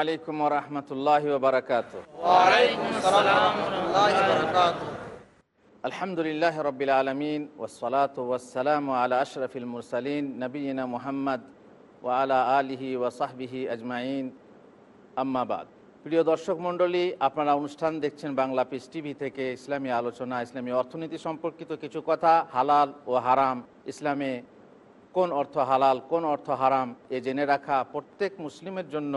আলাইকুম রহমতুল্লাহ বারকাত আলহামদুলিল্লাহ রবিল আলমিন ওসলাত ওয়াসালাম আলা আশরফিল মুরসালিন নবীনা মোহাম্মদ ও আলা আলিহি ওয়াসাহবিহি আজমাইন। আম্মাবাদ প্রিয় দর্শক মণ্ডলী আপনারা অনুষ্ঠান দেখছেন বাংলা পিস টিভি থেকে ইসলামী আলোচনা ইসলামী অর্থনীতি সম্পর্কিত কিছু কথা হালাল ও হারাম। ইসলামে কোন অর্থ হালাল কোন অর্থ হারাম এ জেনে রাখা প্রত্যেক মুসলিমের জন্য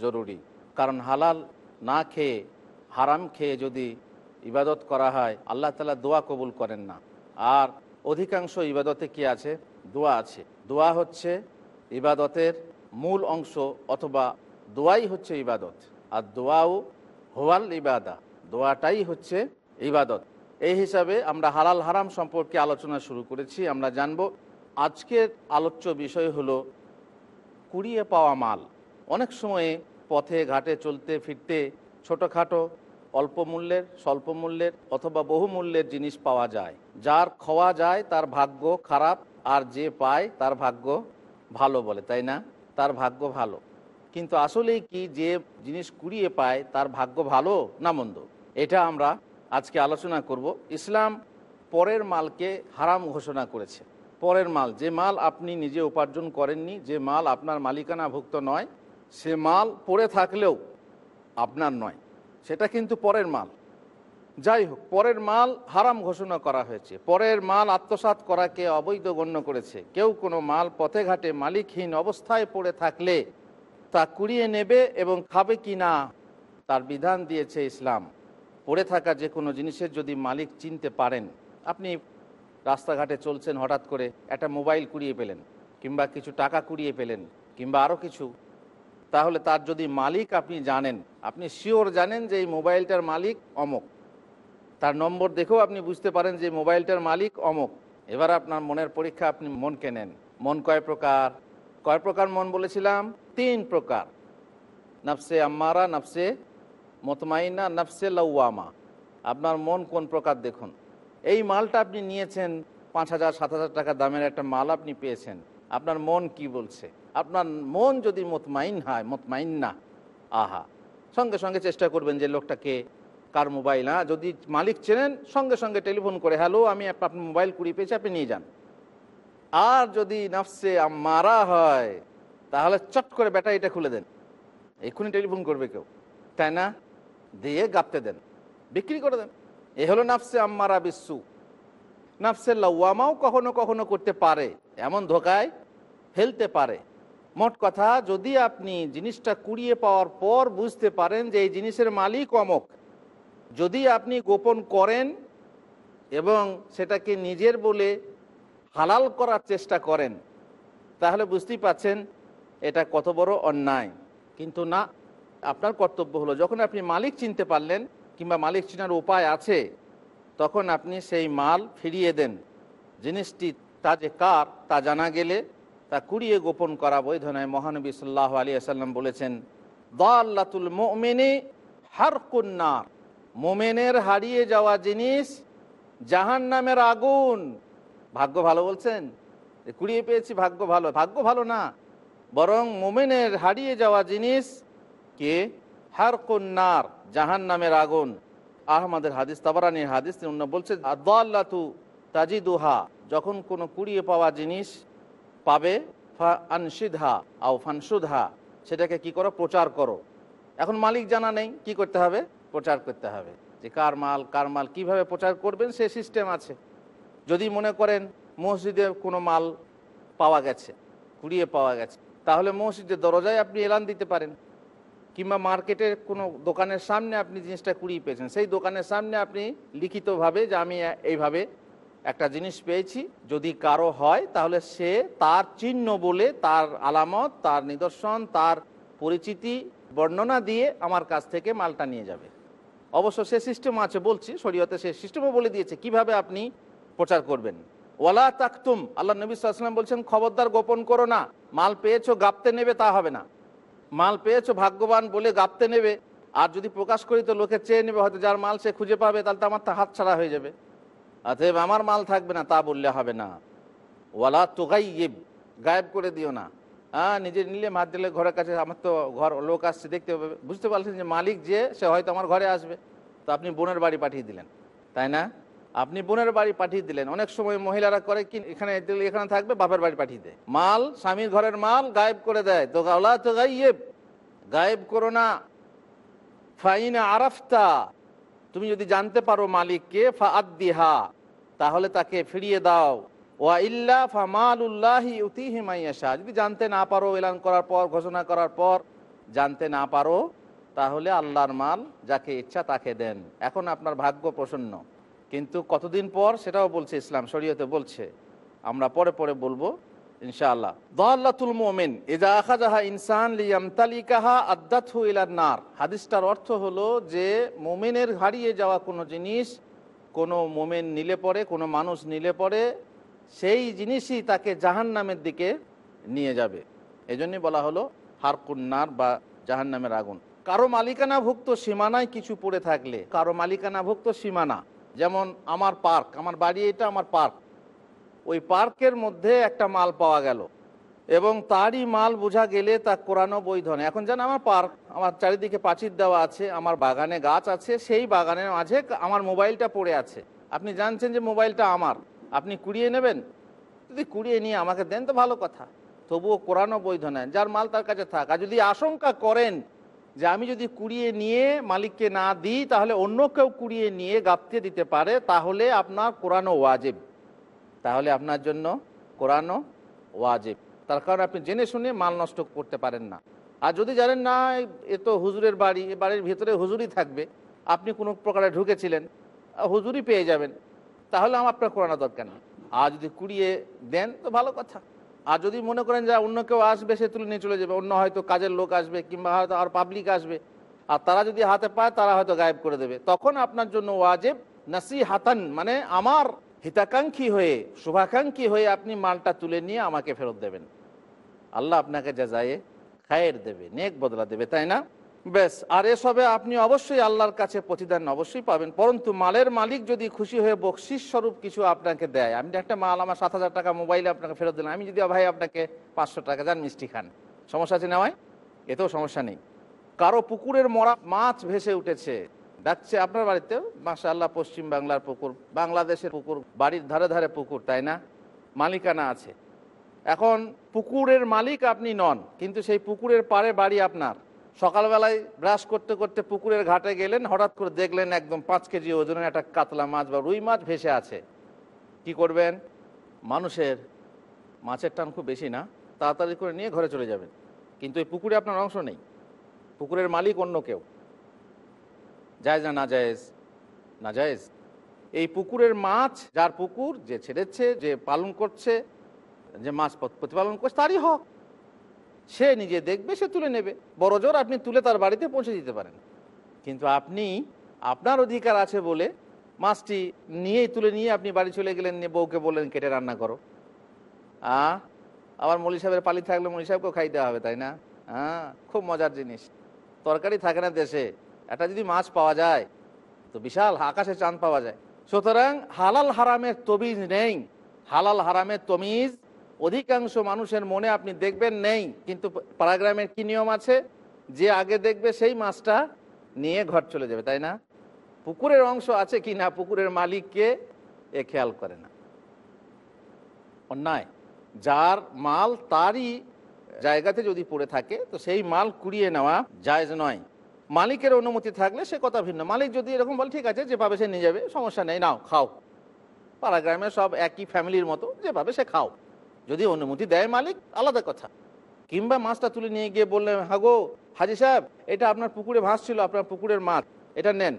জরুরি। কারণ হালাল না খেয়ে, হারাম খেয়ে যদি ইবাদত করা হয়, আল্লাহ তালা দোয়া কবুল করেন না। আর অধিকাংশ ইবাদতে কি আছে? দোয়া আছে। দোয়া হচ্ছে ইবাদতের মূল অংশ অথবা দোয়াই হচ্ছে ইবাদত। আর দোয়াও হোয়াল ইবাদা। দোয়াটাই হচ্ছে ইবাদত। এই হিসাবে আমরা হালাল হারাম সম্পর্কে আলোচনা শুরু করেছি। আমরা জানব আজকের আলোচ্য বিষয় হলো কুড়িয়ে পাওয়া মাল। অনেক সময়ে পথে, ঘাটে, চলতে, ফিরতে ছোটোখাটো, অল্প মূল্যের, স্বল্প মূল্যের অথবা বহু মূল্যের জিনিস পাওয়া যায়। যার খাওয়া যায়, তার ভাগ্য খারাপ, আর যে পায়, তার ভাগ্য ভালো বলে, তাই না? তার ভাগ্য ভালো। কিন্তু আসলেই কি যে জিনিস কুড়িয়ে পায়, তার ভাগ্য ভালো না মন্দ? এটা আমরা আজকে আলোচনা করব। ইসলাম পরের মালকে হারাম ঘোষণা করেছে। পরের মাল, যে মাল আপনি নিজে উপার্জন করেননি, যে মাল আপনার মালিকানাভুক্ত নয় সে মাল পড়ে থাকলেও আপনার নয়, সেটা কিন্তু পরের মাল। যাই হোক, পরের মাল হারাম ঘোষণা করা হয়েছে। পরের মাল আত্মসাৎ করাকে অবৈধ গণ্য করেছে। কেউ কোনো মাল পথে ঘাটে মালিকহীন অবস্থায় পড়ে থাকলে তা কুড়িয়ে নেবে এবং খাবে কি না তার বিধান দিয়েছে ইসলাম। পড়ে থাকা যে কোনো জিনিসের যদি মালিক চিনতে পারেন, আপনি রাস্তাঘাটে চলছেন হঠাৎ করে, একটা মোবাইল কুড়িয়ে পেলেন, কিংবা কিছু টাকা কুড়িয়ে পেলেন, কিংবা আরও কিছু তাহলে তার যদি মালিক আপনি জানেন, আপনি শিওর জানেন যে এই মোবাইলটার মালিক অমক। তার নম্বর দেখেও আপনি বুঝতে পারেন যে মোবাইলটার মালিক অমক। এবার আপনার মনের পরীক্ষা আপনি মনকে নেন। মন কয় প্রকার? কয় প্রকার মন বলেছিলাম? তিন প্রকার। নাফসে আম্মারা, নাফসে মতমাইনা, নাফসে লাউয়ামা আপনার মন কোন প্রকার দেখুন। এই মালটা আপনি নিয়েছেন, পাঁচ হাজার, সাত হাজার টাকা দামের একটা মাল আপনি পেয়েছেন। আপনার মন কি বলছে? আপনার মন যদি মতমাইন হয়, মতমাইন না। আহা। সঙ্গে সঙ্গে চেষ্টা করবেন যে লোকটাকে কার মোবাইল হ্যাঁ? যদি মালিক চেনেন, সঙ্গে সঙ্গে টেলিফোন করে, হ্যালো, আমি আপনার মোবাইল কুড়িয়ে পেয়েছি, আপনি নিয়ে যান। আর যদি নাফসে মারা হয়, তাহলে চট করে ব্যাটারিটা খুলে দেন। এক্ষুনি টেলিফোন করবে কেউ। তাই না? দিয়ে গাপতে দেন। বিক্রি করে দেন। এ হলো নাফসে আম্মারা বিশ্বু নাফসে লাউয়ামাও কখনো কখনো করতে পারে। এমন ধোকায় ফেলতে পারে। মোট কথা, যদি আপনি জিনিসটা কুড়িয়ে পাওয়ার পর বুঝতে পারেন যে এই জিনিসের মালিক অমক, যদি আপনি গোপন করেন এবং সেটাকে নিজের বলে হালাল করার চেষ্টা করেন, তাহলে বুঝতেই পাচ্ছেন এটা কত বড় অন্যায়। কিন্তু না, আপনার কর্তব্য হলো, যখন আপনি মালিক চিনতে পারলেন কিংবা মালিক চিনার উপায় আছে, তখন আপনি সেই মাল ফিরিয়ে দেন। জিনিসটি তা যে কার, তা জানা গেলে তা কুড়িয়ে গোপন করা বৈধ নয়। মহানবী সাল্লাহ আলী আসাল্লাম বলেছেন, দাল্লাতুল মোমেনে হারকুন্নার মোমেনের হারিয়ে যাওয়া জিনিস জাহান নামের আগুন। ভাগ্য ভালো বলছেন? কুড়িয়ে পেয়েছি, ভাগ্য ভালো। ভাগ্য ভালো না। বরং মোমেনের হারিয়ে যাওয়া জিনিস কে? হারকুন্নার জাহান নামের আগুন। আহমদের হাদিস, তাবারানির হাদিস অন্য বলছে আদাল্লাতু তাজিদুহা। যখন কোনো কুড়িয়ে পাওয়া জিনিস পাবে ফা আনসিদহা আও ফানসুদহা সেটাকে কি করো? প্রচার করো। এখন মালিক জানা নেই, কি করতে হবে? প্রচার করতে হবে। যে কার মাল কার মাল কীভাবে প্রচার করবেন, সে সিস্টেম আছে। যদি মনে করেন মসজিদে কোনো মাল পাওয়া গেছে, কুড়িয়ে পাওয়া গেছে, তাহলে মসজিদের দরজায় আপনি এলান দিতে পারেন। কিংবা মার্কেটের কোনো দোকানের সামনে আপনি জিনিসটা কুড়িয়ে পেয়েছেন, সেই দোকানের সামনে আপনি লিখিতভাবে যে আমি এইভাবে একটা জিনিস পেয়েছি, যদি কারও হয়, তাহলে সে তার চিহ্ন বলে তার আলামত, তার নিদর্শন, তার পরিচিতি, বর্ণনা দিয়ে আমার কাছ থেকে মালটা নিয়ে যাবে। অবশ্য সে সিস্টেম আছে বলছি, শরীয়তে সে সিস্টেমও বলে দিয়েছে, কীভাবে আপনি প্রচার করবেন? ওয়ালা তাকতুম, আল্লাহ নবী সাল্লাম বলছেন, খবরদার গোপন করো না, মাল পেয়েছ, গাপতে নেবে, তা হবে না। মাল পেয়েছ, ভাগ্যবান বলে গাপতে নেবে, আর যদি প্রকাশ করি তো লোকে চেয়ে নেবে, হয়তো যার মাল সে খুঁজে পাবে, তাহলে তো আমার তো হাত ছাড়া হয়ে যাবে। অতএব আমার মাল থাকবে না, তা বললে হবে না। ওয়ালা তোগাই গায়েব করে দিও না। হ্যাঁ নিজে নিলে মাত দিলে ঘরের কাছে আমার তো ঘর লোক আসছে, দেখতে হবে। বুঝতে পারছেন যে মালিক যে, সে হয়তো আমার ঘরে আসবে। তো আপনি বোনের বাড়ি পাঠিয়ে দিলেন, তাই না? আপনি বোনের বাড়ি পাঠিয়ে দিলেন। অনেক সময় মহিলারা করে কি, এখানে এখানে থাকবে, বাপের বাড়ি পাঠিয়ে দেয়। মাল, স্বামীর ঘরের মাল গায়েব করে দেয়। তো গাওলা তো গাইয়েব গায়েব করো না। ফাইনা আরাফতা, তুমি যদি জানতে পারো মালিককে ফা আদিহা তাহলে তাকে ফিরিয়ে দাও। ওয়া ইল্লা ফামালুল্লাহি উতিহি মাইয়াশা যদি জানতে না পারো এলান করার পর, ঘোষণা করার পর, জানতে না পারো, তাহলে আল্লাহর মাল যাকে ইচ্ছা তাকে দেন। এখন আপনার ভাগ্য প্রসন্ন। কিন্তু কতদিন পর সেটাও বলছে ইসলাম, শরীয়তে বলছে। আমরা পরে পরে বলব, ইনশাআল্লাহ। দহাল্লাতুল মোমেন এজা আখাজাহা ইনসান লিয়ামতালিকাহা আদাথু ইলার নার। হাদিসটার অর্থ হলো যে, মোমেনের হারিয়ে যাওয়া কোনো জিনিস কোনো মোমেন নিলে পরে কোনো মানুষ নিলে পরে সেই জিনিসই তাকে জাহান নামের দিকে নিয়ে যাবে। এই জন্যই বলা হলো হারকুন্নার বা জাহান নামের আগুন। কারও মালিকানাভুক্ত সীমানায় কিছু পড়ে থাকলে, কারও মালিকানাভুক্ত সীমানা, যেমন আমার পার্ক, আমার বাড়ি এটা, আমার পার্ক। ওই পার্কের মধ্যে একটা মাল পাওয়া গেল। এবং তারই মাল বোঝা গেলে তা কোরআনও বৈধ নয়। এখন যেন আমার পার্ক, আমার চারিদিকে পাঁচির দেওয়া আছে, আমার বাগানে গাছ আছে, সেই বাগানের মাঝে আমার মোবাইলটা পড়ে আছে। আপনি জানছেন যে মোবাইলটা আমার। আপনি কুড়িয়ে নেবেন? যদি কুড়িয়ে নিয়ে আমাকে দেন তো ভালো কথা। তবুও কোরআনও বৈধ নয়। যার মাল তার কাছে থাক। আর যদি আশঙ্কা করেন যে আমি যদি কুড়িয়ে নিয়ে মালিককে না দিই, তাহলে অন্য কেউ কুড়িয়ে নিয়ে গাপতে দিতে পারে, তাহলে আপনার কোরআনও ওয়াজেব। তাহলে আপনার জন্য কোরআনও ওয়াজিব। তার কারণ আপনি জেনে শুনে মাল নষ্ট করতে পারেন না। আর যদি জানেন না, এ তো হুজুরের বাড়ি, এ বাড়ির ভেতরে হুজুরই থাকবে। আপনি কোনো প্রকারে ঢুকেছিলেন, হুজুরই পেয়ে যাবেন। তাহলে আমার আপনার করানো দরকার নেই। আর যদি কুড়িয়ে দেন, তো ভালো কথা। আর যদি মনে করেন যে অন্য কেউ আসবে, সে তুলে নিয়ে চলে যাবে। অন্য হয়তো কাজের লোক আসবে, কিংবা হয়তো আর পাবলিক আসবে। আর তারা যদি হাতে পায়, তারা হয়তো গায়েব করে দেবে। তখন আপনার জন্য ওয়াজেব নাসি হাতান মানে আমার হিতাকাঙ্ক্ষী হয়ে, শুভাকাঙ্ক্ষী হয়ে আপনি মালটা তুলে নিয়ে আমাকে ফেরত দেবেন। আল্লাহ আপনাকে যা যাজায়ে খায়ের দেবে, নেক বদলা দেবে, তাই না? বেশ আর এসবে আপনি অবশ্যই আল্লাহর কাছে প্রতিদান অবশ্যই পাবেন, পরন্তু মালের মালিক যদি খুশি হয়ে বকশিস স্বরূপ কিছু আপনাকে দেয়, আমি একটা মাল, আমার সাত হাজার টাকা মোবাইলে আপনাকে ফেরত দিলাম, আমি যদি ভাই আপনাকে পাঁচশো টাকা যান মিষ্টি খান। সমস্যা আছে নেওয়ায় এতেও সমস্যা নেই। কারও পুকুরের মরা মাছ ভেসে উঠেছে ডাকছে আপনার বাড়িতেও মাসা আল্লাহ পশ্চিম বাংলার পুকুর, বাংলাদেশের পুকুর, বাড়ির ধারে ধারে পুকুর, তাই না? মালিকানা আছে। এখন পুকুরের মালিক আপনি নন, কিন্তু সেই পুকুরের পাড়ে বাড়ি আপনার। সকালবেলায় ব্রাশ করতে করতে পুকুরের ঘাটে গেলেন, হঠাৎ করে দেখলেন একদম পাঁচ কেজি ওজনের একটা কাতলা মাছ বা রুই মাছ ভেসে আছে। কি করবেন? মানুষের মাছের টান খুব বেশি না, তাড়াতাড়ি করে নিয়ে ঘরে চলে যাবেন। কিন্তু এই পুকুরে আপনার অংশ নেই। পুকুরের মালিক অন্য কেউ। জায়েজ না না জায়েজ না জায়েজ এই পুকুরের মাছ, যার পুকুর যে ছেড়েছে, যে পালন করছে যে মাছ প্রতিপালন করছে, তারই হক। সে নিজে দেখবে, সে তুলে নেবে। বড় জোর আপনি তুলে তার বাড়িতে পৌঁছে দিতে পারেন। কিন্তু আপনি, আপনার অধিকার আছে বলে মাছটি নিয়েই তুলে নিয়ে আপনি বাড়ি চলে গেলেন, নিয়ে বউকে বললেন, কেটে রান্না করো। আ? আবার মলি সাহেবের পালি থাকলে মলি সাহেবকেও খাইতে হবে, তাই না? হ্যাঁ খুব মজার জিনিস। তরকারি থাকে না দেশে। একটা যদি মাছ পাওয়া যায়, তো বিশাল আকাশে চাঁদ পাওয়া যায়। সুতরাং হালাল হারামের তবিজ নেই। হালাল হারামের তমিজ অধিকাংশ মানুষের মনে আপনি দেখবেন নেই, কিন্তু প্যারাগ্রামের কি নিয়ম আছে? যে আগে দেখবে সেই মাছটা নিয়ে ঘর চলে যাবে, তাই না? পুকুরের অংশ আছে কি না, পুকুরের মালিককে এ খেয়াল করে না। অন্যায়। যার মাল তারই জায়গাতে যদি পড়ে থাকে, তো সেই মাল কুড়িয়ে নেওয়া জায়জ নয়। মালিকের অনুমতি থাকলে সে কথা ভিন্ন। মালিক যদি এরকম বলে, ঠিক আছে, যেভাবে সে নিয়ে যাবে, সমস্যা নেই, নাও, খাও। পাড়া গ্রামে সব একই ফ্যামিলির মতো, যেভাবে সে খাও। যদি অনুমতি দেয় মালিক, আলাদা কথা। কিংবা মাছটা তুলে নিয়ে গিয়ে বললেন, হাগো, হাজি সাহেব, এটা আপনার পুকুরে ভাস ছিল, আপনার পুকুরের মাছ, এটা নেন।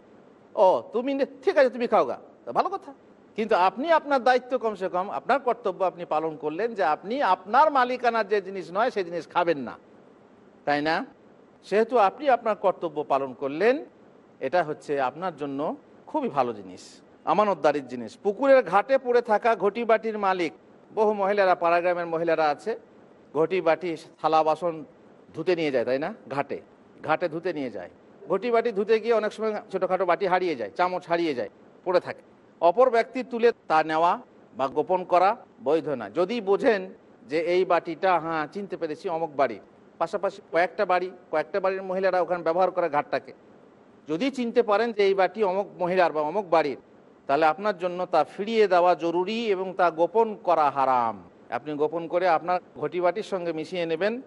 ও, তুমি ঠিক আছে, তুমি খাও গা তা ভালো কথা। কিন্তু আপনি আপনার দায়িত্ব কমসে কম, আপনার কর্তব্য আপনি পালন করলেন যে আপনি আপনার মালিকানার যে জিনিস নয়, সেই জিনিস খাবেন না। তাই না? সেহেতু আপনি আপনার কর্তব্য পালন করলেন, এটা হচ্ছে আপনার জন্য খুবই ভালো জিনিস, আমানতদারির জিনিস। পুকুরের ঘাটে পড়ে থাকা ঘটি বাটির মালিক বহু মহিলারা, পাড়াগ্রামের মহিলারা আছে, ঘটি বাটি থালা বাসন ধুতে নিয়ে যায়, তাই না? ঘাটে। ঘাটে ধুতে নিয়ে যায়। ঘটি বাটি ধুতে গিয়ে অনেক সময় ছোটোখাটো বাটি হারিয়ে যায়, চামচ হারিয়ে যায়, পড়ে থাকে। অপর ব্যক্তি তুলে তা নেওয়া বা গোপন করা বৈধ না। যদি বোঝেন যে এই বাটিটা হ্যাঁ চিনতে পেরেছি, অমুক বাড়ি। পাশাপাশি কয়েকটা বাড়ি, কয়েকটা বাড়ির মহিলারা ওখানে ব্যবহার করে ঘাটটাকে। যদি চিনতে পারেন যে এই বাটি অমুক মহিলার বা অমুক বাড়ির তাহলে আপনার জন্য তা ফিরিয়ে দেওয়া জরুরি এবং তা গোপন করা হারাম। আপনি গোপন করে আপনার ঘটি বাটির সঙ্গে মিশিয়ে নেবেন,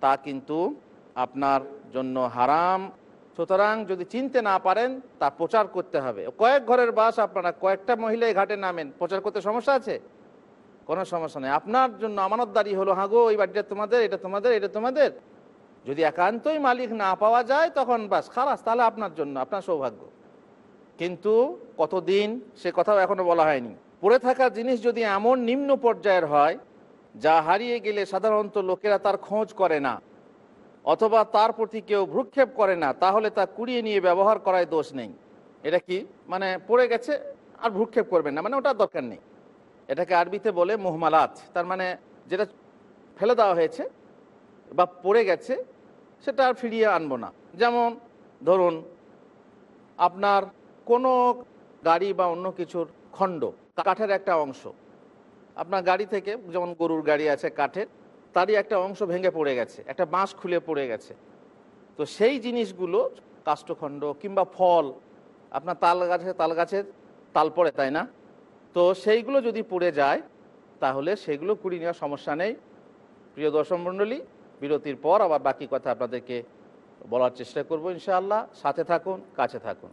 তা কিন্তু আপনার জন্য হারাম। সুতরাং যদি চিনতে না পারেন, তা প্রচার করতে হবে। কয়েক ঘরের বাস আপনারা কয়েকটা মহিলা ঘাটে নামেন। প্রচার করতে সমস্যা আছে? কোনো সমস্যা নেই। আপনার জন্য আমানতদারি হলো হাগো এই বাড়িটা তোমাদের, এটা তোমাদের এটা তোমাদের। যদি একান্তই মালিক না পাওয়া যায়, তখন বাস, খালাস, তাহলে আপনার জন্য, আপনার সৌভাগ্য। কিন্তু কতদিন সে কথাও এখনও বলা হয়নি। পড়ে থাকা জিনিস যদি এমন নিম্ন পর্যায়ের হয়, যা হারিয়ে গেলে সাধারণত লোকেরা তার খোঁজ করে না, অথবা তার প্রতি কেউ ভ্রুক্ষেপ করে না, তাহলে তা কুড়িয়ে নিয়ে ব্যবহার করায় দোষ নেই। এটা কি? মানে পড়ে গেছে আর ভ্রুক্ষেপ করবেন না মানে ওটার দরকার নেই। এটাকে আরবিতে বলে মোহমালাত, তার মানে যেটা ফেলে দেওয়া হয়েছে বা পড়ে গেছে, সেটা আর ফিরিয়ে আনব না। যেমন ধরুন, আপনার কোনো গাড়ি বা অন্য কিছুর খণ্ড, কাঠের একটা অংশ। আপনার গাড়ি থেকে যেমন গরুর গাড়ি আছে কাঠের, তারই একটা অংশ ভেঙে পড়ে গেছে, একটা বাঁশ খুলে পড়ে গেছে। তো সেই জিনিসগুলো কাষ্ঠখণ্ড কিংবা ফল, আপনার তাল গাছে তাল গাছের তাল পড়ে, তাই না? তো সেইগুলো যদি পড়ে যায়, তাহলে সেগুলো কুড়িয়ে নেওয়ার সমস্যা নেই। প্রিয় দর্শক মণ্ডলী, বিরতির পর আবার বাকি কথা আপনাদেরকে বলার চেষ্টা করব ইনশাআল্লাহ। সাথে থাকুন, কাছে থাকুন.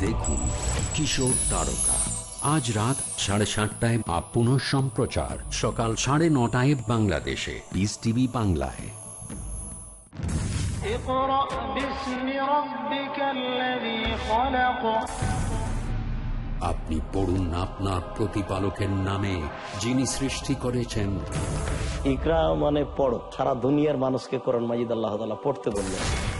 দেখুন কিশোর তারকা। আজ রাত সাড়ে সাতটায় বা পুনঃ সম্প্রচার। সকাল সাড়ে নটায় বাংলাদেশে। বিস টিভি বাংলায়। আপনি পড়ুন আপনার প্রতিপালকের নামে যিনি সৃষ্টি করেছেন। ইকরা মানে পড় সারা দুনিয়ার মানুষকে করণ মাজিদ আল্লাহ পড়তে বললেন।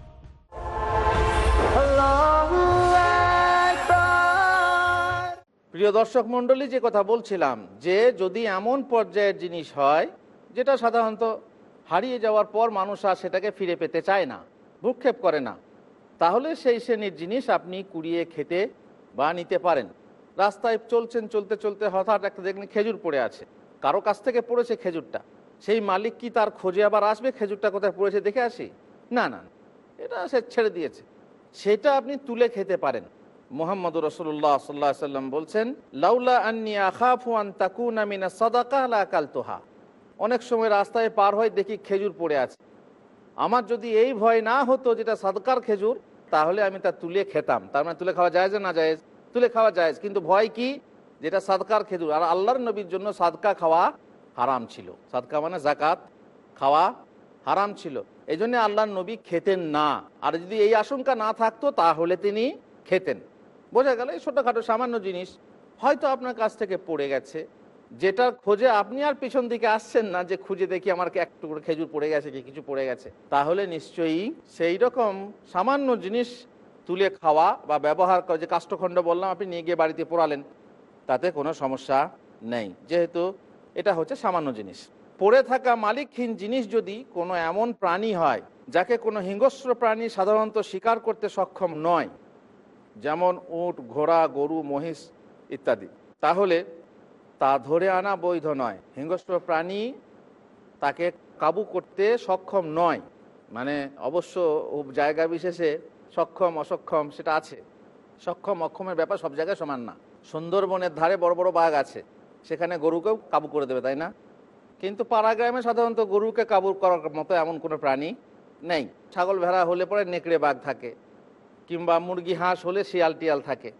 প্রিয় দর্শক মণ্ডলী, যে কথা বলছিলাম যে যদি এমন পর্যায়ের জিনিস হয়, যেটা সাধারণত হারিয়ে যাওয়ার পর মানুষ আর সেটাকে ফিরে পেতে চায় না, ভূক্ষেপ করে না, তাহলে সেই শ্রেণির জিনিস আপনি কুড়িয়ে খেতে বা নিতে পারেন। রাস্তায় চলছেন, চলতে চলতে হঠাৎ একটা দেখলেন খেজুর পড়ে আছে। কারও কাছ থেকে পড়েছে খেজুরটা। সেই মালিক কি তার খোঁজে আবার আসবে খেজুরটা কোথায় পড়েছে দেখে আসি? না না। এটা সে ছেড়ে দিয়েছে। সেটা আপনি তুলে খেতে পারেন। মোহাম্মদ রসুল্লাহ সাল্লাহ সাল্লাম বলছেন, লাউলা আন্নি আখাফু আন তাকুনা মিনা সাদাকা লা কালতোহা। অনেক সময় রাস্তায় পার হয় দেখি খেজুর পড়ে আছে। আমার যদি এই ভয় না হতো যেটা সাদকার খেজুর, তাহলে আমি তা তুলে খেতাম। তার মানে তুলে খাওয়া যায় না যায় তুলে খাওয়া যায় কিন্তু ভয় কি? যেটা সাদকার খেজুর। আর আল্লাহর নবীর জন্য সাদকা খাওয়া হারাম ছিল। সাদকা মানে জাকাত খাওয়া হারাম ছিল। এই জন্য আল্লাহর নবী খেতেন না। আর যদি এই আশঙ্কা না থাকতো, তাহলে তিনি খেতেন। বোঝা গেল এই ছোটোখাটো সামান্য জিনিস হয়তো আপনার কাছ থেকে পড়ে গেছে, যেটা খোঁজে আপনি আর পিছন দিকে আসছেন না যে খুঁজে দেখি আমার কি একটু করে খেজুর পড়ে গেছে কি কিছু পড়ে গেছে। তাহলে নিশ্চয়ই সেই রকম সামান্য জিনিস তুলে খাওয়া বা ব্যবহার করা, যে কাষ্ঠখণ্ড বললাম আপনি নিয়ে গিয়ে বাড়িতে পোড়ালেন, তাতে কোনো সমস্যা নেই। যেহেতু এটা হচ্ছে সামান্য জিনিস। পড়ে থাকা মালিকহীন জিনিস যদি কোনো এমন প্রাণী হয়, যাকে কোনো হিংস্র প্রাণী সাধারণত শিকার করতে সক্ষম নয় যেমন উট, ঘোড়া, গরু, মহিষ ইত্যাদি। তাহলে তা ধরে আনা বৈধ নয়। হিংস্র প্রাণী তাকে কাবু করতে সক্ষম নয়। মানে অবশ্য জায়গা বিশেষে সক্ষম, অসক্ষম সেটা আছে। সক্ষম, অক্ষমের ব্যাপার সব জায়গায় সমান না। সুন্দরবনের ধারে বড় বড় বাঘ আছে। সেখানে গরুকেও কাবু করে দেবে, তাই না? কিন্তু পাড়া গ্রামে সাধারণত গরুকে কাবু করার মতো এমন কোনো প্রাণী নেই। ছাগল ভেড়া হলে পরে নেকড়ে বাঘ থাকে। কিংবা মুরগি, হাঁস হলে শিয়াল টিয়াল থাকে,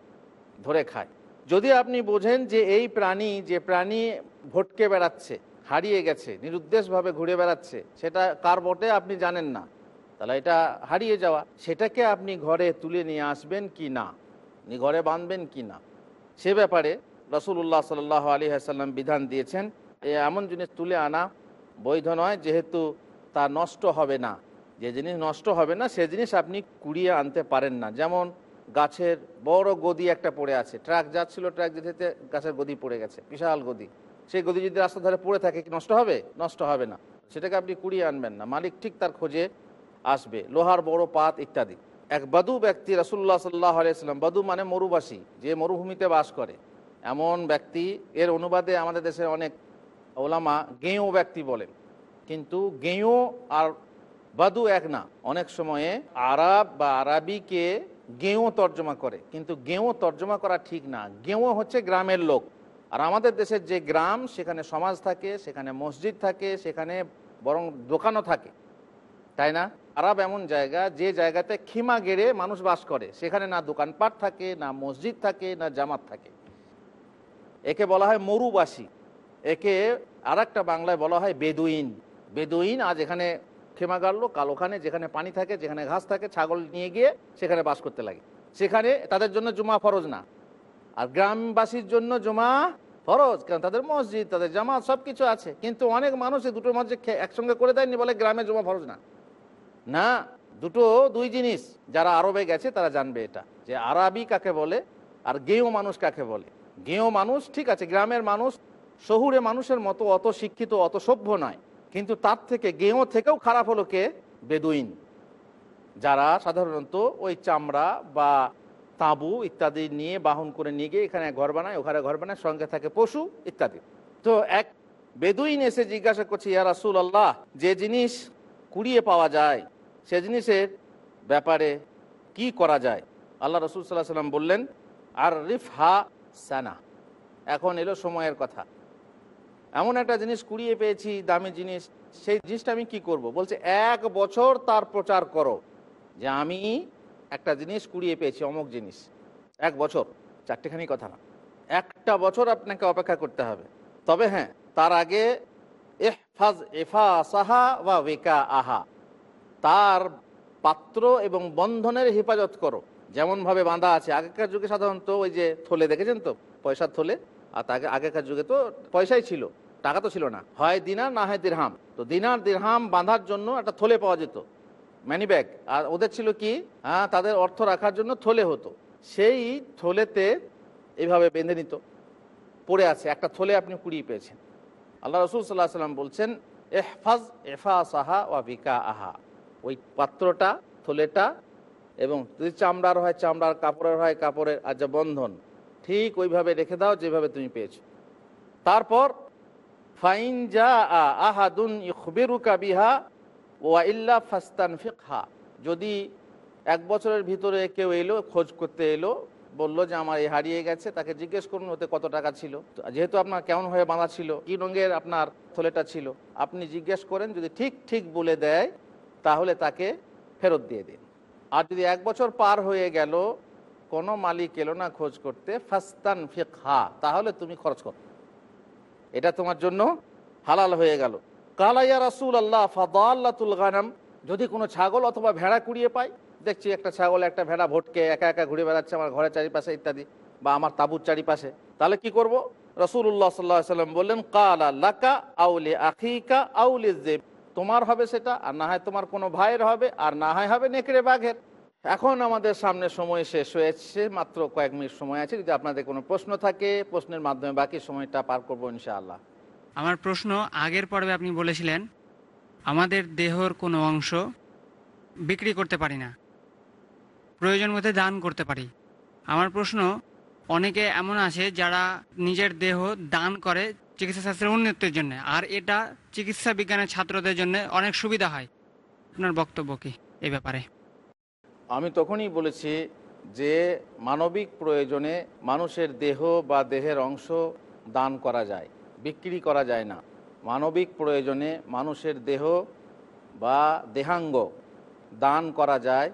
ধরে খায়। যদি আপনি বোঝেন যে এই প্রাণী, যে প্রাণী ভটকে বেড়াচ্ছে, হারিয়ে গেছে, নিরুদ্দেশভাবে ঘুরে বেড়াচ্ছে, সেটা কার বটে আপনি জানেন না। তাহলে এটা হারিয়ে যাওয়া। সেটাকে আপনি ঘরে তুলে নিয়ে আসবেন কি না? ঘরে বাঁধবেন কি না? সে ব্যাপারে রসুল্লাহ সাল আলী হাসাল্লাম বিধান দিয়েছেন এমন জিনিস তুলে আনা বৈধ নয়, যেহেতু তা নষ্ট হবে না। যে জিনিস নষ্ট হবে না, সে জিনিস আপনি কুড়িয়ে আনতে পারেন না। যেমন গাছের বড় গদি একটা পড়ে আছে, ট্রাক যাচ্ছিল, ট্রাক যেতে গাছের গদি পড়ে গেছে, বিশাল গদি। সেই গদি যদি রাস্তার ধারে পড়ে থাকে নষ্ট হবে? নষ্ট হবে না। সেটাকে আপনি কুড়িয়ে আনবেন না। মালিক ঠিক তার খোঁজে আসবে। লোহার বড় পাত ইত্যাদি। এক বাদু ব্যক্তি রাসুল্লাহ সাল্লাহ আলিয়াল্লাম বাদু মানে মরুবাসী, যে মরুভূমিতে বাস করে। এমন ব্যক্তি, এর অনুবাদে আমাদের দেশের অনেক ওলামা গেঁয়ো ব্যক্তি বলেন। কিন্তু গেঁয়ো আর বাদু এক না, অনেক সময়ে আরব বা আরবিকে গেঁয়ো তর্জমা করে, কিন্তু গেঁয়ো তর্জমা করা ঠিক না। গেঁয়ো হচ্ছে গ্রামের লোক। আর আমাদের দেশের যে গ্রাম, সেখানে সমাজ থাকে, সেখানে মসজিদ থাকে, সেখানে বরং দোকানও থাকে। তাই না? আরব এমন জায়গা, যে জায়গাতে খিমা গেড়ে মানুষ বাস করে। সেখানে না দোকানপাট থাকে, না মসজিদ থাকে, না জামাত থাকে। একে বলা হয় মরুবাসী। একে আর বাংলায় বলা হয় বেদুইন। বেদুইন আজ এখানে খেমা গাড়লো কাল ওখানে যেখানে পানি থাকে, যেখানে ঘাস থাকে, ছাগল নিয়ে গিয়ে সেখানে বাস করতে লাগে। সেখানে তাদের জন্য জুমা ফরজ না। আর গ্রামবাসীর জন্য জুমা ফরজ, কারণ তাদের মসজিদ, তাদের জামাত সব কিছু আছে। কিন্তু অনেক মানুষ এই দুটোর মধ্যে একসঙ্গে করে দেয়নি বলে গ্রামে জমা ফরজ না। না, দুটো, দুই জিনিস যারা আরবে গেছে, তারা জানবে এটা, যে আরবি কাকে বলে আর গেঁয়ো মানুষ কাকে বলে। গেঁয়ো মানুষ, ঠিক আছে, গ্রামের মানুষ, শহুরে মানুষের মতো অত শিক্ষিত, অত সভ্য নয়। কিন্তু তার থেকে গেঁয়ো থেকেও খারাপ হলো কে? বেদুইন। যারা সাধারণত ওই চামড়া বা তাঁবু ইত্যাদি নিয়ে বাহন করে নিয়ে গিয়ে এখানে ঘর বানায়, ওখানে ঘর বানায়, সঙ্গে থাকে পশু ইত্যাদি। তো এক বেদুইন এসে জিজ্ঞাসা করছে, ইয়া রাসুল আল্লাহ যে জিনিস কুড়িয়ে পাওয়া যায়, সে জিনিসের ব্যাপারে কি করা যায়? আল্লাহ রসুল সাল্লাহ সাল্লাম বললেন, আর রিফ হা সানা। এখন এলো সময়ের কথা। এমন একটা জিনিস কুড়িয়ে পেয়েছি, দামি জিনিস, সেই জিনিসটা আমি কি করব? বলছে, এক বছর তার প্রচার করো। যে আমি একটা জিনিস কুড়িয়ে পেয়েছি, অমুক জিনিস। এক বছর, চারটেখানি কথা না। একটা বছর আপনাকে অপেক্ষা করতে হবে। তবে হ্যাঁ তার আগে এহফাজ এফা সাহা বা ওয়েকা আহা তার পাত্র এবং বন্ধনের হেফাজত করো। যেমনভাবে বাঁধা আছে, আগেকার যুগে সাধারণত ওই যে থলে, দেখেছেন তো? পয়সার থলে? আর তাকে আগেকার যুগে তো পয়সাই ছিল। টাকা তো ছিল না। হয় দিনার না হয় দিরহাম। তো দিনার, দিরহাম বাঁধার জন্য একটা থলে পাওয়া যেত ম্যানি ব্যাগ। আর ওদের ছিল কি? হ্যাঁ তাদের অর্থ রাখার জন্য থলে হতো। সেই থলেতে এইভাবে বেঁধে নিত, পড়ে আছে। একটা থলে আপনি কুড়িয়ে পেয়েছেন। আল্লাহ রসুল সাল্লাহ সাল্লাম বলছেন এহফাজ এফা সাহা ওয়া বিকা আহা ওই পাত্রটা, থলেটা এবং যদি চামড়ার হয়, চামড়ার কাপড়ের হয়, কাপড়ের আর যা বন্ধন, ঠিক ওইভাবে রেখে দাও যেভাবে তুমি পেয়েছ। তারপর ফাইন যা বিহা যদি এক বছরের ভিতরে কেউ এলো, খোঁজ করতে এলো, বলল যে আমার এই হারিয়ে গেছে, তাকে জিজ্ঞেস করুন ওতে কত টাকা ছিল। যেহেতু আপনার কেমন হয়ে বাঁধা ছিল, কি রঙের আপনার থলেটা ছিল, আপনি জিজ্ঞেস করেন, যদি ঠিক ঠিক বলে দেয়, তাহলে তাকে ফেরত দিয়ে দিন। আর যদি এক বছর পার হয়ে গেল, কোনো মালিক এলো না খোঁজ করতে ফাস্তান ফিকহা তাহলে তুমি খরচ করো। এটা তোমার জন্য হালাল হয়ে গেল। কালাইয়া রাসুল আল্লাহ ফাদাল্লাতুল গানাম, যদি কোনো ছাগল অথবা ভেড়া কুড়িয়ে পাই দেখছি একটা ছাগল একটা ভেড়া ভটকে একা একা ঘুরে বেড়াচ্ছে আমার ঘরের চারিপাশে ইত্যাদি বা আমার তাবুর চারিপাশে। তাহলে কি করব? রসুল্লাহ সাল্লাহ সাল্লাম বললেন, কালা লাকা আউলে আখিকা আউলে জেব তোমার হবে সেটা, আর না হয় তোমার কোনো ভাইয়ের হবে, আর না হয় হবে নেকড়ে বাঘের। এখন আমাদের সামনে সময় শেষ হয়েছে, মাত্র কয়েক মিনিট সময় আছে, যদি আপনাদের কোনো প্রশ্ন থাকে, প্রশ্নের মাধ্যমে বাকি সময়টা পার করব ইনশাআল্লাহ। আমার প্রশ্ন, আগের পর্বে আপনি বলেছিলেন, আমাদের দেহর কোনো অংশ বিক্রি করতে পারি না, প্রয়োজন মতে দান করতে পারি। আমার প্রশ্ন, অনেকে এমন আছে যারা নিজের দেহ দান করে চিকিৎসা শাস্ত্রের উন্নতির জন্য, আর এটা চিকিৎসা বিজ্ঞানের ছাত্রদের জন্য অনেক সুবিধা হয়। আপনার বক্তব্য কি এই ব্যাপারে? আমি তখনই বলেছি যে মানবিক প্রয়োজনে মানুষের দেহ বা দেহের অংশ দান করা যায়, বিক্রি করা যায় না। মানবিক প্রয়োজনে মানুষের দেহ বা দেহাঙ্গ দান করা যায়,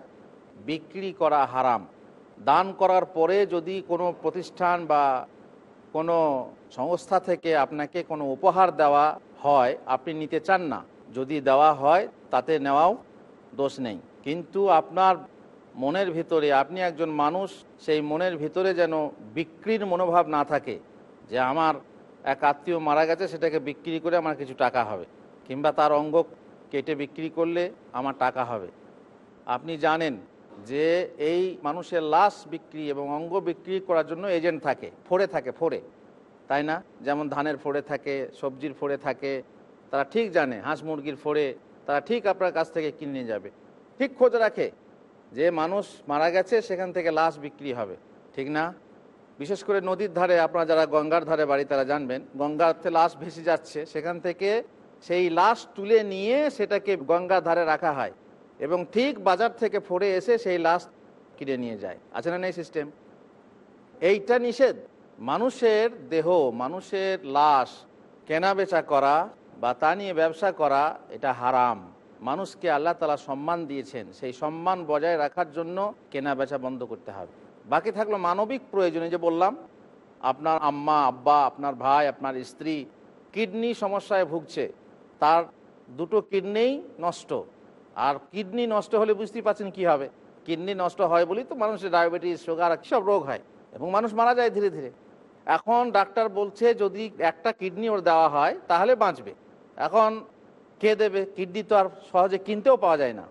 বিক্রি করা হারাম। দান করার পরে যদি কোনো প্রতিষ্ঠান বা কোনো সংস্থা থেকে আপনাকে কোনো উপহার দেওয়া হয়, আপনি নিতে চান না। যদি দেওয়া হয়, তাতে নেওয়াও দোষ নেই। কিন্তু আপনার মনের ভিতরে, আপনি একজন মানুষ, সেই মনের ভিতরে যেন বিক্রির মনোভাব না থাকে যে আমার এক আত্মীয় মারা গেছে, সেটাকে বিক্রি করে আমার কিছু টাকা হবে কিংবা তার অঙ্গ কেটে বিক্রি করলে আমার টাকা হবে। আপনি জানেন যে এই মানুষের লাশ বিক্রি এবং অঙ্গ বিক্রি করার জন্য এজেন্ট থাকে ফোড়ে থাকে ফোড়ে তাই না? যেমন ধানের ফোড়ে থাকে, সবজির ফোড়ে থাকে, তারা ঠিক জানে, হাঁস মুরগির ফোড়ে তারা ঠিক আপনার কাছ থেকে কিনে যাবে। ঠিক খোঁজ রাখে। যে মানুষ মারা গেছে, সেখান থেকে লাশ বিক্রি হবে। ঠিক না? বিশেষ করে নদীর ধারে, আপনারা যারা গঙ্গার ধারে বাড়ি, তারা জানবেন, গঙ্গাতে লাশ ভেসে যাচ্ছে, সেখান থেকে সেই লাশ তুলে নিয়ে সেটাকে গঙ্গার ধারে রাখা হয় এবং ঠিক বাজার থেকে ফোড়ে এসে সেই লাশ কিনে নিয়ে যায়। আছে না নেই সিস্টেম এইটা নিষেধ। মানুষের দেহ, মানুষের লাশ কেনা বেচা করা বা তা নিয়ে ব্যবসা করা, এটা হারাম। মানুষকে আল্লাহ তালা সম্মান দিয়েছেন, সেই সম্মান বজায় রাখার জন্য কেনা বেচা বন্ধ করতে হবে। বাকি থাকল মানবিক প্রয়োজনে যে বললাম, আপনার আম্মা, আব্বা, আপনার ভাই, আপনার স্ত্রী কিডনি সমস্যায় ভুগছে, তার দুটো কিডনিই নষ্ট। আর কিডনি নষ্ট হলে বুঝতেই পারছেন কি হবে। কিডনি নষ্ট হয় বলেই তো মানুষের ডায়াবেটিস, সুগার, সব রোগ হয় এবং মানুষ মারা যায় ধীরে ধীরে। এখন ডাক্তার বলছে, যদি একটা কিডনি ওর দেওয়া হয়, তাহলে বাঁচবে। এখন কে দেবে? কিডনি তো আর সহজে কিনতেও পাওয়া যায় না।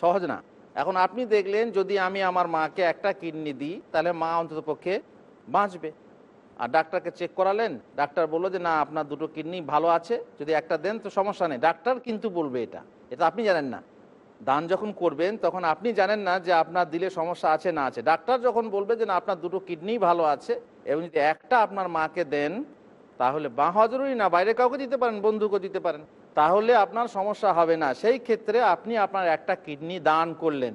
সহজ না। এখন আপনি দেখলেন, যদি আমি আমার মাকে একটা কিডনি দিই, তাহলে মা অন্তত পক্ষে বাঁচবে। আর ডাক্তারকে চেক করালেন, ডাক্তার বলল যে, না, আপনার দুটো কিডনি ভালো আছে, যদি একটা দেন তো সমস্যা নেই। ডাক্তার কিন্তু বলবে এটা। এটা আপনি জানেন না। দান যখন করবেন, তখন আপনি জানেন না যে, আপনার দিলে সমস্যা আছে না আছে। ডাক্তার যখন বলবে যে, না, আপনার দুটো কিডনি ভালো আছে, এবং যদি একটা আপনার মাকে দেন, তাহলে বাঁ জরুরি না? বাইরে কাউকে দিতে পারেন বন্ধুকে দিতে পারেন। তাহলে আপনার সমস্যা হবে না। সেই ক্ষেত্রে আপনি আপনার একটা কিডনি দান করলেন।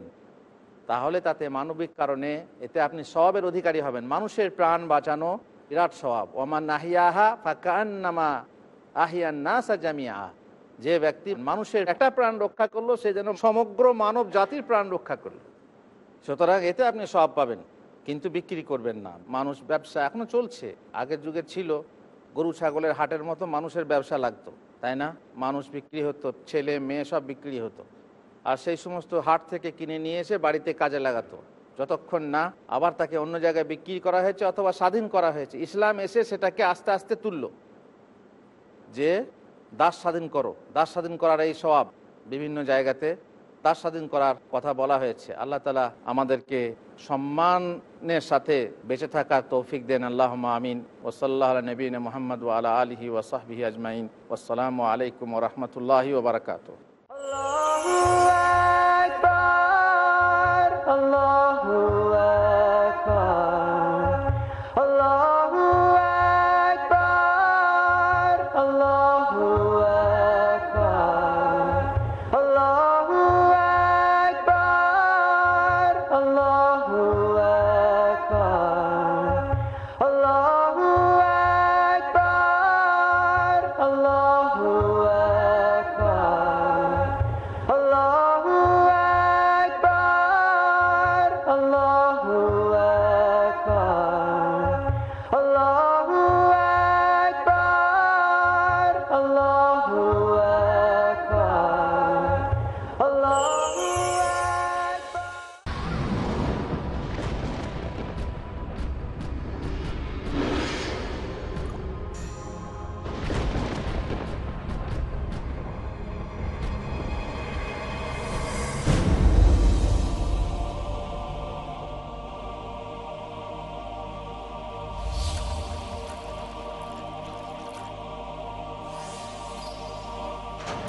তাহলে তাতে মানবিক কারণে এতে আপনি সবের অধিকারী হবেন। মানুষের প্রাণ বাঁচানো বিরাট স্বভাব ওমান নাহিয়াহা আহিয়ান নাসা জামিয়া যে ব্যক্তি মানুষের একটা প্রাণ রক্ষা করল, সে যেন সমগ্র মানব জাতির প্রাণ রক্ষা করল। সুতরাং এতে আপনি সব পাবেন, কিন্তু বিক্রি করবেন না। মানুষ ব্যবসা এখনও চলছে। আগের যুগে ছিল, গরু, ছাগলের হাটের মতো মানুষের ব্যবসা লাগতো। তাই না? মানুষ বিক্রি হতো, ছেলে, মেয়ে সব বিক্রি হতো। আর সেই সমস্ত হাট থেকে কিনে নিয়ে এসে বাড়িতে কাজে লাগাতো। যতক্ষণ না আবার তাকে অন্য জায়গায় বিক্রি করা হয়েছে অথবা স্বাধীন করা হয়েছে, ইসলাম এসে সেটাকে আস্তে আস্তে তুলল। যে দাস স্বাধীন করো, দাস স্বাধীন করার এই স্বভাব বিভিন্ন জায়গাতে দাস স্বাধীন করার কথা বলা হয়েছে। আল্লাহ তালা আমাদেরকে সম্মানের সাথে বেঁচে থাকার তৌফিক দেন। আল্লাহ আমিন। ওসল্লাহ নবীন মোহাম্মদ আলা আলহি ওসাহবি আজমাইন। আসসালামু আলাইকুম রহমতুল্লাহি ওবরাকাত